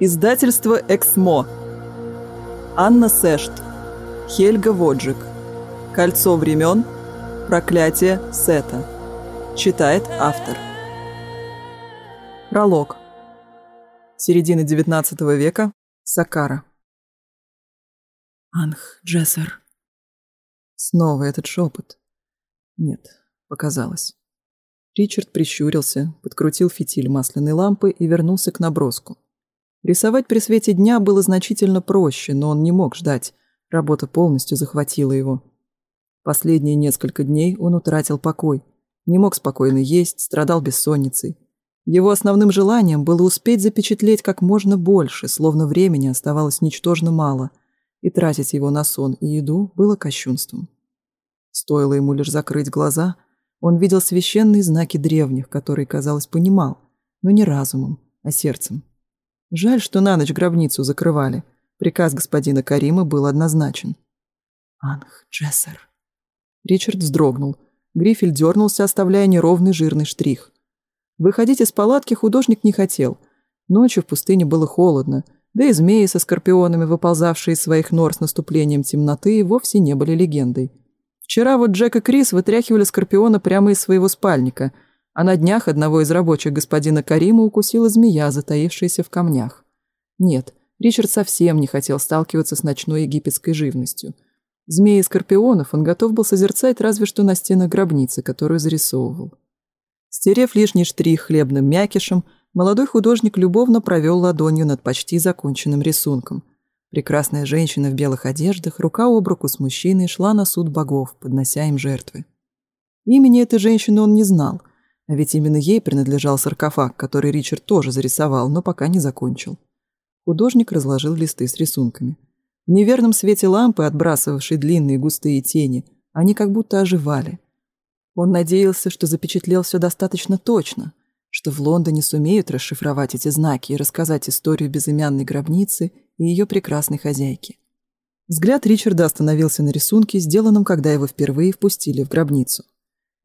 Издательство «Эксмо». Анна Сэшт. Хельга Воджик. «Кольцо времен. Проклятие Сета». Читает автор. Пролог. Середина XIX века. Сакара. «Анх Джессер». Снова этот шепот. Нет, показалось. Ричард прищурился, подкрутил фитиль масляной лампы и вернулся к наброску. Рисовать при свете дня было значительно проще, но он не мог ждать. Работа полностью захватила его. Последние несколько дней он утратил покой. Не мог спокойно есть, страдал бессонницей. Его основным желанием было успеть запечатлеть как можно больше, словно времени оставалось ничтожно мало, и тратить его на сон и еду было кощунством. Стоило ему лишь закрыть глаза, он видел священные знаки древних, которые, казалось, понимал, но не разумом, а сердцем. Жаль, что на ночь гробницу закрывали. Приказ господина Карима был однозначен. «Анх Джессер». Ричард вздрогнул. Грифель дернулся, оставляя неровный жирный штрих. Выходить из палатки художник не хотел. Ночью в пустыне было холодно, да и змеи со скорпионами, выползавшие из своих нор с наступлением темноты, вовсе не были легендой. Вчера вот Джек и Крис вытряхивали скорпиона прямо из своего спальника – а на днях одного из рабочих господина Карима укусила змея, затаившаяся в камнях. Нет, Ричард совсем не хотел сталкиваться с ночной египетской живностью. Змеи и скорпионов он готов был созерцать разве что на стенах гробницы, которую зарисовывал. Стерев лишний штрих хлебным мякишем, молодой художник любовно провел ладонью над почти законченным рисунком. Прекрасная женщина в белых одеждах, рука об руку с мужчиной, шла на суд богов, поднося им жертвы. Имени этой женщины он не знал – ведь именно ей принадлежал саркофаг, который Ричард тоже зарисовал, но пока не закончил. Художник разложил листы с рисунками. В неверном свете лампы, отбрасывавшей длинные густые тени, они как будто оживали. Он надеялся, что запечатлел все достаточно точно, что в Лондоне сумеют расшифровать эти знаки и рассказать историю безымянной гробницы и ее прекрасной хозяйки. Взгляд Ричарда остановился на рисунке, сделанном, когда его впервые впустили в гробницу.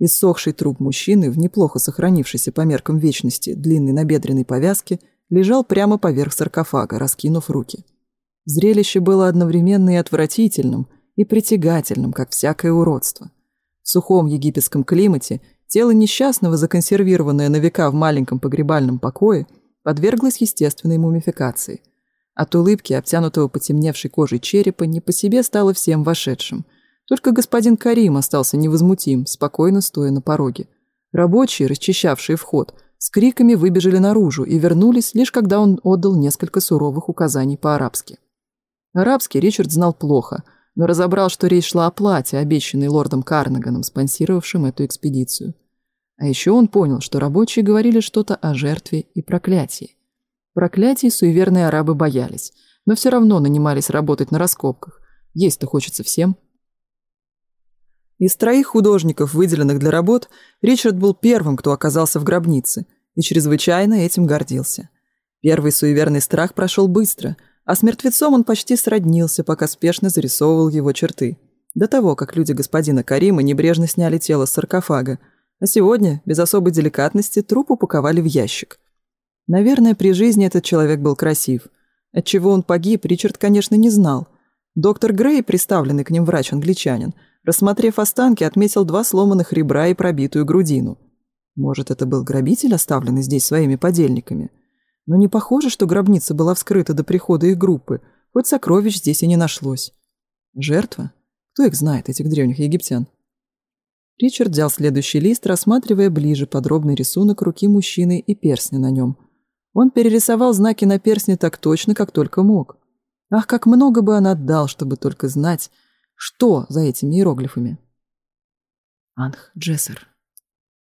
Иссохший труп мужчины в неплохо сохранившейся по меркам вечности длинной набедренной повязке лежал прямо поверх саркофага, раскинув руки. Зрелище было одновременно и отвратительным, и притягательным, как всякое уродство. В сухом египетском климате тело несчастного, законсервированное на века в маленьком погребальном покое, подверглось естественной мумификации. От улыбки, обтянутого потемневшей кожей черепа, не по себе стало всем вошедшим – только господин Карим остался невозмутим, спокойно стоя на пороге. Рабочие, расчищавшие вход, с криками выбежали наружу и вернулись, лишь когда он отдал несколько суровых указаний по-арабски. Арабский Ричард знал плохо, но разобрал, что речь шла о плате, обещанной лордом Карнаганом, спонсировавшим эту экспедицию. А еще он понял, что рабочие говорили что-то о жертве и проклятии. Проклятий суеверные арабы боялись, но все равно нанимались работать на раскопках. Есть-то хочется всем – из троих художников, выделенных для работ, Ричард был первым, кто оказался в гробнице, и чрезвычайно этим гордился. Первый суеверный страх прошел быстро, а с мертвецом он почти сроднился, пока спешно зарисовывал его черты. До того, как люди господина Карима небрежно сняли тело с саркофага, а сегодня, без особой деликатности, труп упаковали в ящик. Наверное, при жизни этот человек был красив. Отчего он погиб, Ричард, конечно, не знал. Доктор Грей, представленный к ним врач-англичанин – Рассмотрев останки, отметил два сломанных ребра и пробитую грудину. Может, это был грабитель, оставленный здесь своими подельниками? Но не похоже, что гробница была вскрыта до прихода их группы, хоть сокровищ здесь и не нашлось. Жертва? Кто их знает, этих древних египтян? Ричард взял следующий лист, рассматривая ближе подробный рисунок руки мужчины и перстня на нем. Он перерисовал знаки на перстне так точно, как только мог. Ах, как много бы он отдал, чтобы только знать, что за этими иероглифами? Анх Джессер.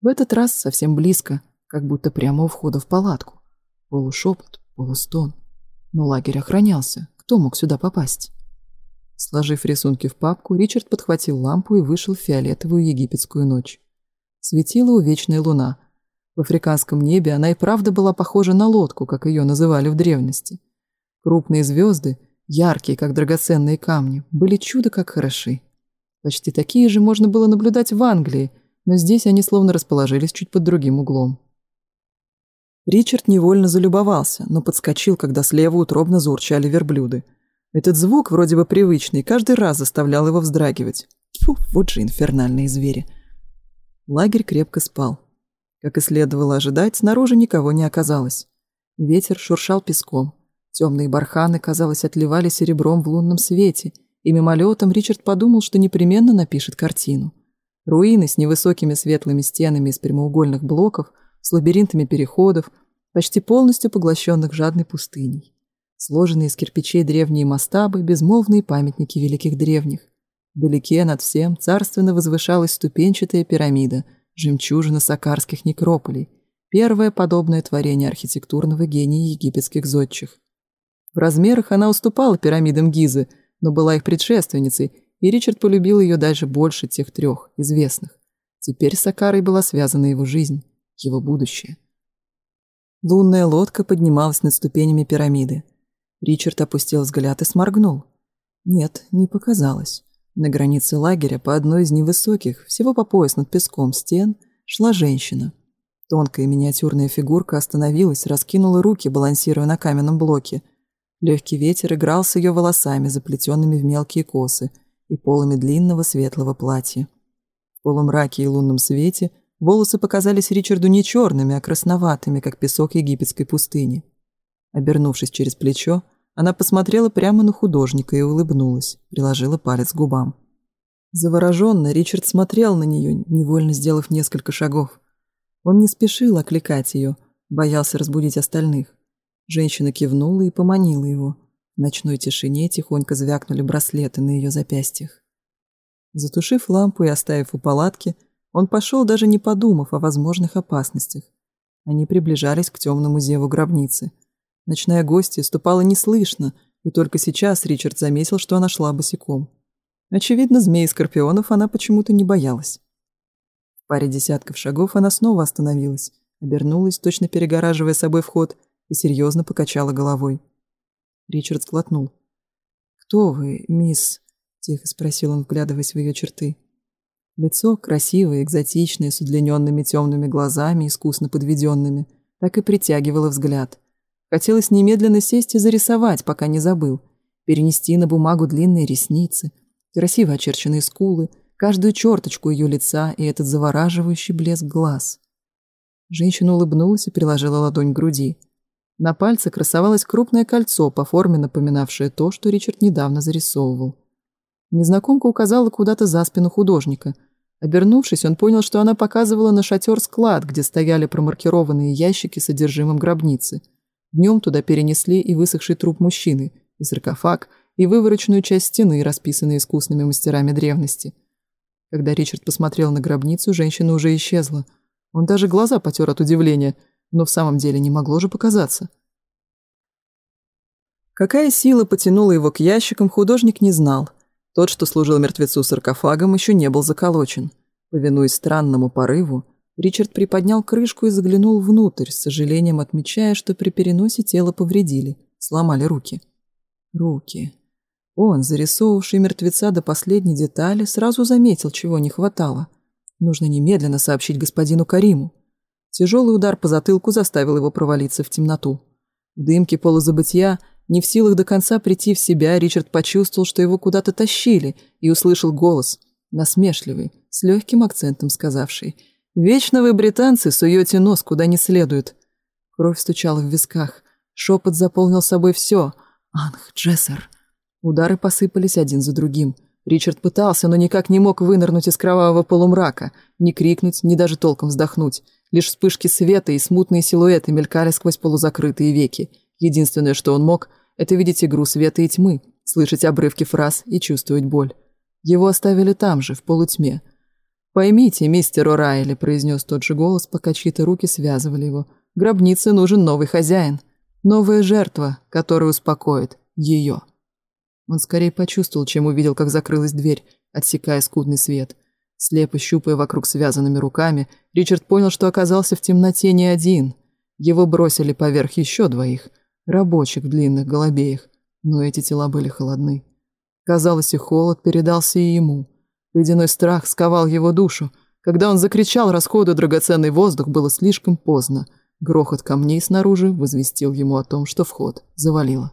В этот раз совсем близко, как будто прямо у входа в палатку. Полушепот, полустон. Но лагерь охранялся. Кто мог сюда попасть? Сложив рисунки в папку, Ричард подхватил лампу и вышел в фиолетовую египетскую ночь. Светила увечная луна. В африканском небе она и правда была похожа на лодку, как ее называли в древности. Крупные звезды яркие, как драгоценные камни, были чудо как хороши. Почти такие же можно было наблюдать в Англии, но здесь они словно расположились чуть под другим углом. Ричард невольно залюбовался, но подскочил, когда слева утробно заурчали верблюды. Этот звук, вроде бы привычный, каждый раз заставлял его вздрагивать. Фу, вот же инфернальные звери. Лагерь крепко спал. Как и следовало ожидать, снаружи никого не оказалось. Ветер шуршал песком. Темные барханы, казалось, отливали серебром в лунном свете, и мимолетом Ричард подумал, что непременно напишет картину. Руины с невысокими светлыми стенами из прямоугольных блоков, с лабиринтами переходов, почти полностью поглощенных жадной пустыней. Сложенные из кирпичей древние мостабы, безмолвные памятники великих древних. Вдалеке над всем царственно возвышалась ступенчатая пирамида, жемчужина сакарских некрополей, первое подобное творение архитектурного гения египетских зодчих – в размерах она уступала пирамидам Гизы, но была их предшественницей, и Ричард полюбил ее даже больше тех трех известных. Теперь с Акарой была связана его жизнь, его будущее. Лунная лодка поднималась над ступенями пирамиды. Ричард опустил взгляд и сморгнул. Нет, не показалось. На границе лагеря по одной из невысоких, всего по пояс над песком стен, шла женщина. Тонкая миниатюрная фигурка остановилась, раскинула руки, балансируя на каменном блоке – Легкий ветер играл с ее волосами, заплетенными в мелкие косы, и полами длинного светлого платья. В полумраке и лунном свете волосы показались Ричарду не черными, а красноватыми, как песок египетской пустыни. Обернувшись через плечо, она посмотрела прямо на художника и улыбнулась, приложила палец к губам. Завороженно Ричард смотрел на нее, невольно сделав несколько шагов. Он не спешил окликать ее, боялся разбудить остальных. Женщина кивнула и поманила его. В ночной тишине тихонько звякнули браслеты на ее запястьях. Затушив лампу и оставив у палатки, он пошел, даже не подумав о возможных опасностях. Они приближались к темному зеву гробницы. Ночная гостья ступала неслышно, и только сейчас Ричард заметил, что она шла босиком. Очевидно, змей и скорпионов она почему-то не боялась. В паре десятков шагов она снова остановилась, обернулась, точно перегораживая собой вход – и серьезно покачала головой. Ричард сглотнул. «Кто вы, мисс?» – тихо спросил он, вглядываясь в ее черты. Лицо красивое, экзотичное, с удлиненными темными глазами, искусно подведенными, так и притягивало взгляд. Хотелось немедленно сесть и зарисовать, пока не забыл. Перенести на бумагу длинные ресницы, красиво очерченные скулы, каждую черточку ее лица и этот завораживающий блеск глаз. Женщина улыбнулась и приложила ладонь к груди. На пальце красовалось крупное кольцо, по форме напоминавшее то, что Ричард недавно зарисовывал. Незнакомка указала куда-то за спину художника. Обернувшись, он понял, что она показывала на шатер склад, где стояли промаркированные ящики с содержимым гробницы. Днем туда перенесли и высохший труп мужчины, и саркофаг, и выворочную часть стены, расписанные искусными мастерами древности. Когда Ричард посмотрел на гробницу, женщина уже исчезла. Он даже глаза потер от удивления – но в самом деле не могло же показаться. Какая сила потянула его к ящикам, художник не знал. Тот, что служил мертвецу саркофагом, еще не был заколочен. Повинуясь странному порыву, Ричард приподнял крышку и заглянул внутрь, с сожалением отмечая, что при переносе тело повредили, сломали руки. Руки. Он, зарисовавший мертвеца до последней детали, сразу заметил, чего не хватало. Нужно немедленно сообщить господину Кариму. Тяжелый удар по затылку заставил его провалиться в темноту. В дымке полузабытия, не в силах до конца прийти в себя, Ричард почувствовал, что его куда-то тащили, и услышал голос, насмешливый, с легким акцентом сказавший «Вечно вы, британцы, суете нос куда не следует». Кровь стучала в висках, шепот заполнил собой все. «Анх, Джессер!» Удары посыпались один за другим. Ричард пытался, но никак не мог вынырнуть из кровавого полумрака, ни крикнуть, ни даже толком вздохнуть. Лишь вспышки света и смутные силуэты мелькали сквозь полузакрытые веки. Единственное, что он мог, это видеть игру света и тьмы, слышать обрывки фраз и чувствовать боль. Его оставили там же, в полутьме. «Поймите, мистер О'Райли», — произнес тот же голос, пока чьи-то руки связывали его. «Гробнице нужен новый хозяин, новая жертва, которая успокоит ее». Он скорее почувствовал, чем увидел, как закрылась дверь, отсекая скудный свет — Слепо щупая вокруг связанными руками, Ричард понял, что оказался в темноте не один. Его бросили поверх еще двоих, рабочих в длинных голубеях, но эти тела были холодны. Казалось, и холод передался и ему — Ледяной страх сковал его душу. Когда он закричал расходу драгоценный воздух, было слишком поздно. Грохот камней снаружи возвестил ему о том, что вход завалило.